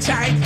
tight.